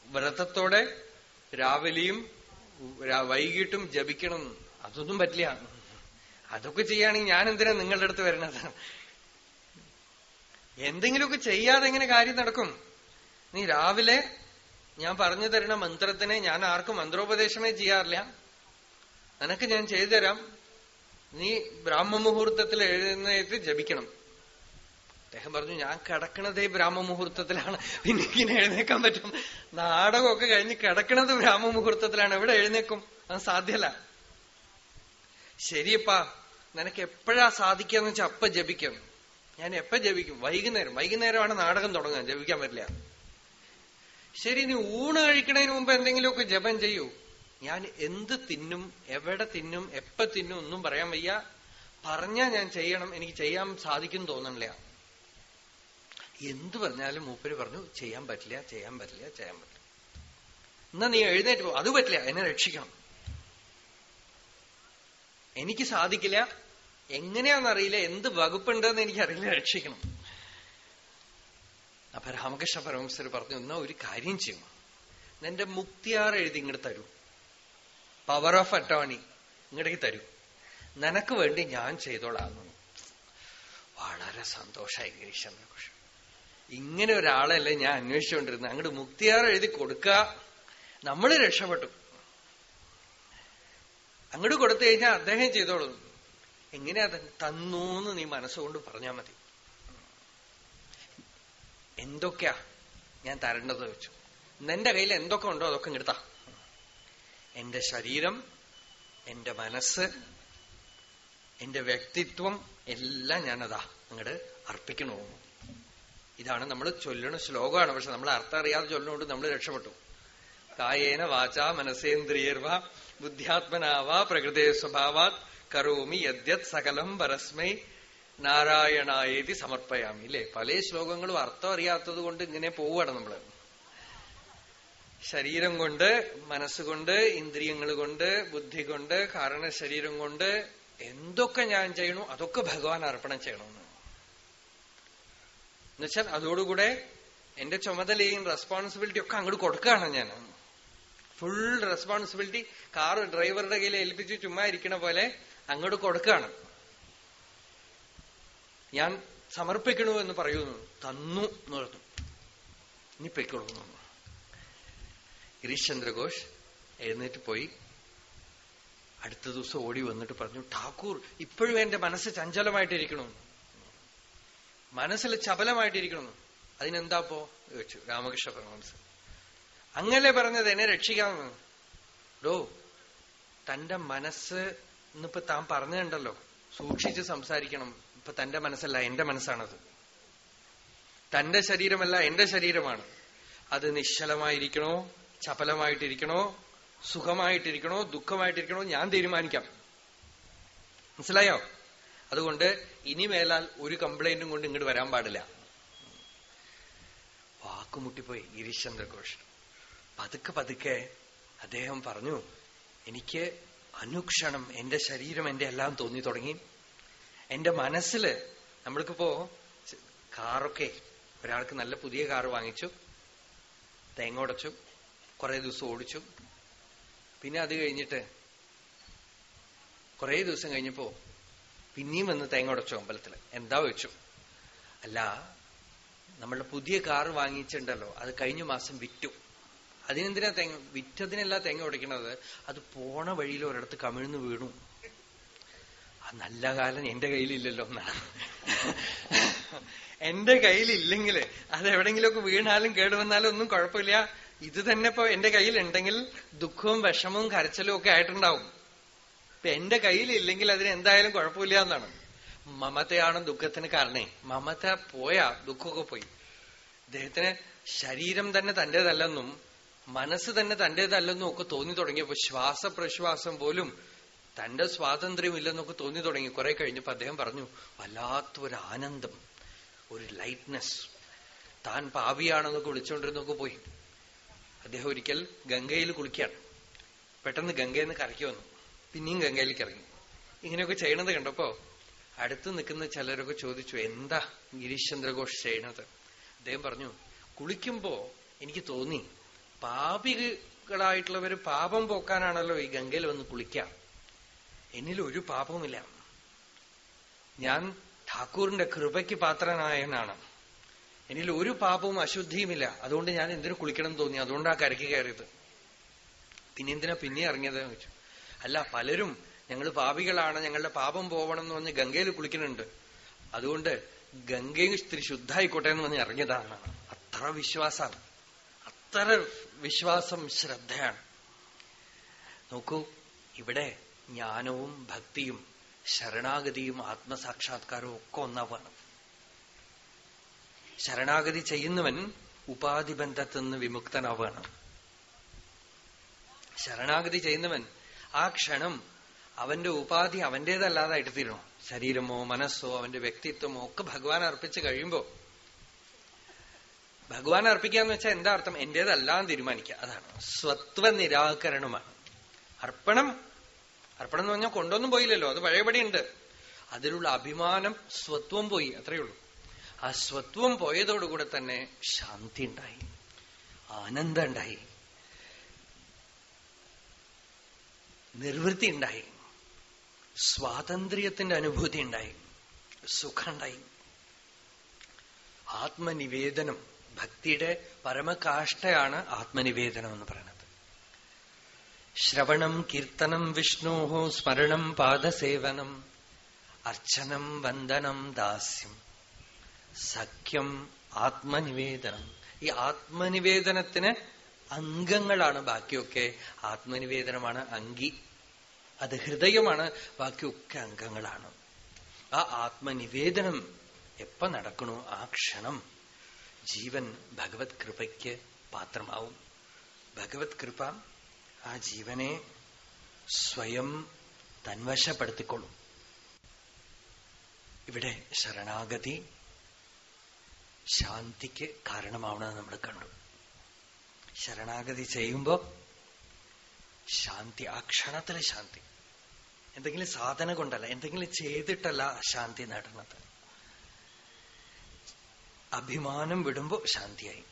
A: വ്രതത്തോടെ രാവിലെയും വൈകിട്ടും ജപിക്കണം. അതൊന്നും പറ്റില്ല. അതൊക്കെ ചെയ്യുകയാണെങ്കിൽ ഞാൻ എന്തിനാ നിങ്ങളുടെ അടുത്ത് വരണത്? എന്തെങ്കിലുമൊക്കെ ചെയ്യാതെ എങ്ങനെ കാര്യം നടക്കും. നീ രാവിലെ ഞാൻ പറഞ്ഞു തരുന്ന മന്ത്രത്തിനെ ഞാൻ ആർക്കും മന്ത്രോപദേശമേ ചെയ്യാറില്ല. നിനക്ക് ഞാൻ ചെയ്തു തരാം. നീ ബ്രാഹ്മ മുഹൂർത്തത്തിൽ എഴുന്നേറ്റ് ജപിക്കണം. അദ്ദേഹം പറഞ്ഞു ഞാൻ കിടക്കണതേ ബ്രാഹ്മമുഹൂർത്തത്തിലാണ് പിന്നെ ഇങ്ങനെ എഴുന്നേക്കാൻ പറ്റും. നാടകമൊക്കെ കഴിഞ്ഞ് കിടക്കണത് ബ്രാഹ്മമുഹൂർത്തത്തിലാണ് എവിടെ എഴുന്നേക്കും? അത് സാധ്യല്ല ശരിയപ്പാ നിനക്ക് എപ്പോഴാ സാധിക്കാന്ന് വെച്ചാൽ അപ്പ ജപിക്കും. ഞാൻ എപ്പ ജപിക്കും? വൈകുന്നേരം. വൈകുന്നേരമാണ് നാടകം തുടങ്ങാൻ. ജപിക്കാൻ പറ്റില്ല. ശരി നീ ഊണ് കഴിക്കണതിന് മുമ്പ് എന്തെങ്കിലുമൊക്കെ ജപം ചെയ്യൂ. ഞാൻ എന്ത് തിന്നും എവിടെ തിന്നും എപ്പ തിന്നും ഒന്നും പറയാൻ വയ്യ. പറഞ്ഞാ ഞാൻ ചെയ്യണം. എനിക്ക് ചെയ്യാൻ സാധിക്കും തോന്നണില്ല. എന്ത് പറഞ്ഞാലും മൂപ്പര് പറഞ്ഞു ചെയ്യാൻ പറ്റില്ല ചെയ്യാൻ പറ്റില്ല ചെയ്യാൻ പറ്റില്ല. എന്നാ നീ എഴുന്നേറ്റ് പോ. അത് പറ്റില്ല. എന്നെ രക്ഷിക്കണം. എനിക്ക് സാധിക്കില്ല. എങ്ങനെയാണെന്നറിയില്ല. എന്ത് വകുപ്പുണ്ടെന്ന് എനിക്കറിയില്ല. രക്ഷിക്കണം. അപ്പൊ രാമകൃഷ്ണ പരമേശ്വർ പറഞ്ഞു എന്നാ ഒരു കാര്യം ചെയ്യും. നിന്റെ മുക്തിയാർ എഴുതി ഇങ്ങോട്ട് തരൂ. പവർ ഓഫ് അറ്റോണി ഇങ്ങോട്ടേക്ക് തരൂ. നിനക്ക് വേണ്ടി ഞാൻ ചെയ്തോളാന്നു വളരെ സന്തോഷമായി ഗിരീശന്ദ്രഘോഷ് ഇങ്ങനെ ഒരാളല്ലേ ഞാൻ അന്വേഷിച്ചുകൊണ്ടിരുന്നത്. അങ്ങോട്ട് മുക്തിയാർ എഴുതി കൊടുക്ക. നമ്മൾ രക്ഷപ്പെട്ടു. അങ്ങോട്ട് കൊടുത്തു കഴിഞ്ഞാൽ അദ്ദേഹം ചെയ്തോളൂ. എങ്ങനെയാ തന്നു എന്ന് നീ മനസ്സുകൊണ്ട് പറഞ്ഞാ മതി. എന്തൊക്കെയാ ഞാൻ തരേണ്ടത് വെച്ചു? നിന്റെ കയ്യിൽ എന്തൊക്കെ ഉണ്ടോ അതൊക്കെ ഇങ്ങെടുത്താ എന്റെ ശരീരം എന്റെ മനസ്സ് എന്റെ വ്യക്തിത്വം എല്ലാം ഞാനതാ അങ്ങോട്ട് അർപ്പിക്കണോ. ഇതാണ് നമ്മൾ ചൊല്ലണ ശ്ലോകമാണ്. പക്ഷെ നമ്മൾ അർത്ഥം അറിയാതെ ചൊല്ലുന്നോണ്ട് നമ്മൾ രക്ഷപ്പെട്ടു. കായേന വാച മനസേന്ദ്രിയർവ ബുദ്ധ്യാത്മനാവ പ്രകൃതി സ്വഭാവാത് കരോമി യദ്യത് സകലം പരസ്മൈ നാരായണായേതി സമർപ്പയാമി. അല്ലെ പല ശ്ലോകങ്ങളും അർത്ഥം അറിയാത്തത് കൊണ്ട് ഇങ്ങനെ പോവുകയാണ് നമ്മൾ. ശരീരം കൊണ്ട് മനസ്സുകൊണ്ട് ഇന്ദ്രിയങ്ങൾ കൊണ്ട് ബുദ്ധി കൊണ്ട് കാരണ ശരീരം കൊണ്ട് എന്തൊക്കെ ഞാൻ ചെയ്യണു അതൊക്കെ ഭഗവാൻ അർപ്പണം ചെയ്യണമെന്ന്. എന്നുവെച്ചാൽ അതോടുകൂടെ എന്റെ ചുമതലയും റെസ്പോൺസിബിലിറ്റി ഒക്കെ അങ്ങോട്ട് കൊടുക്കുകയാണ് ഞാൻ. ഫുൾ റെസ്പോൺസിബിലിറ്റി കാർ ഡ്രൈവറുടെ കയ്യിൽ ഏൽപ്പിച്ച് ചുമ്മാ ഇരിക്കണ പോലെ അങ്ങോട്ട് കൊടുക്കുകയാണ്. ഞാൻ സമർപ്പിക്കണു എന്ന് പറയുന്നു. തന്നു എന്ന് പറഞ്ഞു. ഇനി പൊയ്ക്കൊള്ളു ഗിരീഷ് ഘോഷ് എഴുന്നേറ്റ് പോയി അടുത്ത ദിവസം ഓടി വന്നിട്ട് പറഞ്ഞു ഠാക്കൂർ ഇപ്പോഴും എന്റെ മനസ്സ് ചഞ്ചലമായിട്ടിരിക്കണു. മനസ്സിൽ ചപലമായിട്ടിരിക്കണു. അതിനെന്താപ്പോ? ചോദിച്ചു. രാമകൃഷ്ണ പരമഹംസ അങ്ങനെ പറഞ്ഞത് എന്നെ രക്ഷിക്കാമെന്ന് ഡോ തന്റെ മനസ്സ് ഇന്നിപ്പോ താൻ പറഞ്ഞുണ്ടല്ലോ സൂക്ഷിച്ച് സംസാരിക്കണം. ഇപ്പൊ തന്റെ മനസ്സല്ല എന്റെ മനസ്സാണത്. തന്റെ ശരീരമല്ല എന്റെ ശരീരമാണ്. അത് നിശ്ചലമായിരിക്കണോ? ചപലമായിട്ടിരിക്കണോ? സുഖമായിട്ടിരിക്കണോ? ദുഃഖമായിട്ടിരിക്കണോ? ഞാൻ തീരുമാനിക്കാം. മനസ്സിലായോ? അതുകൊണ്ട് ഇനി മേലാൽ ഒരു കംപ്ലൈന്റും കൊണ്ട് ഇങ്ങോട്ട് വരാൻ പാടില്ല. വാക്കുമുട്ടിപ്പോയി. ഗിരീഷ് ചന്ദ്രഘോഷ്. പതുക്കെ പതുക്കെ അദ്ദേഹം പറഞ്ഞു എനിക്ക് അനുക്ഷണം എന്റെ ശരീരം എന്റെ എല്ലാം തോന്നി തുടങ്ങി. എന്റെ മനസ്സിൽ നമ്മൾക്കിപ്പോ കാറൊക്കെ ഒരാൾക്ക് നല്ല പുതിയ കാറ് വാങ്ങിച്ചു തേങ്ങ ഉടച്ചു കുറെ ദിവസം ഓടിച്ചു. പിന്നെ അത് കഴിഞ്ഞിട്ട് കുറെ ദിവസം കഴിഞ്ഞപ്പോ പിന്നെയും വന്ന് തേങ്ങ ഉടച്ചു അമ്പലത്തിൽ എന്താ വെച്ചു? അല്ല നമ്മളുടെ പുതിയ കാർ വാങ്ങിച്ചിട്ടുണ്ടല്ലോ അത് കഴിഞ്ഞ മാസം വിറ്റു. അതിനെന്തിനാ തേങ്ങ വിറ്റതിനല്ല തേങ്ങ ഉടയ്ക്കണത്? അത് പോണ വഴിയിൽ ഒരിടത്ത് കമിഴ്ന്ന് വീണു. ആ നല്ല കാലം എന്റെ കയ്യിലില്ലല്ലോ എന്നാണ് എന്റെ കയ്യിലില്ലെങ്കിൽ അത് എവിടെങ്കിലുമൊക്കെ വീണാലും കേടുവന്നാലും ഒന്നും കുഴപ്പമില്ല. ഇത് തന്നെ ഇപ്പൊ എന്റെ കയ്യിലുണ്ടെങ്കിൽ ദുഃഖവും വിഷമവും കരച്ചലും ഒക്കെ ആയിട്ടുണ്ടാവും. ഇപ്പൊ എന്റെ കയ്യിലില്ലെങ്കിൽ അതിന് എന്തായാലും കുഴപ്പമില്ല എന്നാണ്. മമതയാണ് ദുഃഖത്തിന് കാരണേ. മമത പോയാ ദുഃഖമൊക്കെ പോയി. അദ്ദേഹത്തിന് ശരീരം തന്നെ തന്റേതല്ലെന്നും മനസ്സ് തന്നെ തന്റേതല്ലെന്നും ഒക്കെ തോന്നി തുടങ്ങിയപ്പോ ശ്വാസപ്രശ്വാസം പോലും തന്റെ സ്വാതന്ത്ര്യമില്ലെന്നൊക്കെ തോന്നി തുടങ്ങി. കുറെ കഴിഞ്ഞപ്പോ അദ്ദേഹം പറഞ്ഞു വല്ലാത്തൊരു ആനന്ദം ഒരു ലൈറ്റ്നെസ് താൻ പാവിയാണെന്നൊക്കെ വിളിച്ചുകൊണ്ടിരുന്നൊക്കെ പോയി. അദ്ദേഹം ഒരിക്കൽ ഗംഗയിൽ കുളിക്കുകയാണ്. പെട്ടെന്ന് ഗംഗയിൽ നിന്ന് കറക്കി വന്നു. പിന്നെയും ഗംഗയിലേക്ക് ഇറങ്ങി. ഇങ്ങനെയൊക്കെ ചെയ്യണത് കണ്ടപ്പോ അടുത്ത് നിൽക്കുന്ന ചിലരൊക്കെ ചോദിച്ചു എന്താ ഗിരീഷ് ചന്ദ്രഘോഷ് ചെയ്യണത്? അദ്ദേഹം പറഞ്ഞു കുളിക്കുമ്പോ എനിക്ക് തോന്നി പാപികളായിട്ടുള്ളവര് പാപം പോക്കാനാണല്ലോ ഈ ഗംഗയിൽ വന്ന് കുളിക്കാം. എന്നിൽ ഒരു പാപവുമില്ല. ഞാൻ ഠാക്കൂറിന്റെ കൃപയ്ക്ക് പാത്രനായനാണ് എന്നിൽ ഒരു പാപവും അശുദ്ധിയുമില്ല. അതുകൊണ്ട് ഞാൻ എന്തിനു കുളിക്കണം തോന്നി. അതുകൊണ്ടാ കരയ്ക്ക് കയറിയത്. പിന്നെ എന്തിനാ പിന്നെ ഇറങ്ങിയത് വെച്ചു അല്ല പലരും ഞങ്ങൾ പാപികളാണ് ഞങ്ങളുടെ പാപം പോവണം എന്ന് പറഞ്ഞ് ഗംഗയിൽ കുളിക്കുന്നുണ്ട്. അതുകൊണ്ട് ഗംഗയും സ്ത്രീ ശുദ്ധായിക്കോട്ടെ എന്ന് പറഞ്ഞ് ഇറങ്ങിയതാണ്. അത്ര വിശ്വാസമാണ് അത്ര വിശ്വാസം ശ്രദ്ധയാണ്. നോക്കൂ ഇവിടെ ജ്ഞാനവും ഭക്തിയും ശരണാഗതിയും ആത്മസാക്ഷാത്കാരവും ഒക്കെ ഒന്നാവാണ്. ശരണാഗതി ചെയ്യുന്നവൻ ഉപാധിബന്ധത്തിൽ നിന്ന് വിമുക്തനാവാണ്. ശരണാഗതി ചെയ്യുന്നവൻ ആ ക്ഷണം അവന്റെ ഉപാധി അവന്റേതല്ലാതായിട്ട് തീരണം. ശരീരമോ മനസ്സോ അവന്റെ വ്യക്തിത്വമോ ഒക്കെ ഭഗവാൻ അർപ്പിച്ചു കഴിയുമ്പോ ഭഗവാൻ അർപ്പിക്കാന്ന് വെച്ചാൽ എന്താ അർത്ഥം? എന്റേതല്ലാന്ന് തീരുമാനിക്കുക അതാണ്. സ്വത്വ നിരാകരണമാണ് അർപ്പണം. അർപ്പണം എന്ന് പറഞ്ഞാൽ കൊണ്ടൊന്നും പോയില്ലല്ലോ. അത് പഴയപടി ഉണ്ട് അതിലുള്ള അഭിമാനം സ്വത്വം പോയി. അത്രയേ ഉള്ളൂ. ആ സ്വത്വം പോയതോടുകൂടെ തന്നെ ശാന്തി ഉണ്ടായി. ആനന്ദം ഉണ്ടായി നിർവൃത്തി ഉണ്ടായി. സ്വാതന്ത്ര്യത്തിന്റെ അനുഭൂതി ഉണ്ടായി. സുഖമുണ്ടായി ആത്മനിവേദനം ഭക്തിയുടെ പരമകാഷ്ടയാണ് ആത്മനിവേദനം എന്ന് പറയുന്നത്. ശ്രവണം കീർത്തനം വിഷ്ണോഹോ സ്മരണം പാദസേവനം അർച്ചനം വന്ദനം ദാസ്യം സഖ്യം ആത്മനിവേദനം. ഈ ആത്മനിവേദനത്തിന് അംഗങ്ങളാണ് ബാക്കിയൊക്കെ. ആത്മനിവേദനമാണ് അങ്കി. അത് ഹൃദയമാണ് ബാക്കിയൊക്കെ അംഗങ്ങളാണ്. ആ ആത്മനിവേദനം എപ്പ നടക്കണോ? ആ ക്ഷണം. ജീവൻ ഭഗവത് കൃപയ്ക്ക് പാത്രമാവും. ഭഗവത് കൃപ ആ ജീവനെ സ്വയം തന്വശപ്പെടുത്തിക്കൊള്ളും ഇവിടെ ശരണാഗതി ശാന്തിക്ക് കാരണമാവണമെന്ന് നമ്മൾ കണ്ടു. ശരണാഗതി ചെയ്യുമ്പോൾ ശാന്തി ആ ക്ഷണത്തിലെ ശാന്തി. എന്തെങ്കിലും സാധന കൊണ്ടല്ല എന്തെങ്കിലും ചെയ്തിട്ടല്ല ശാന്തി നേടുന്നത്. അഭിമാനം വിടുമ്പോ ശാന്തിയായി.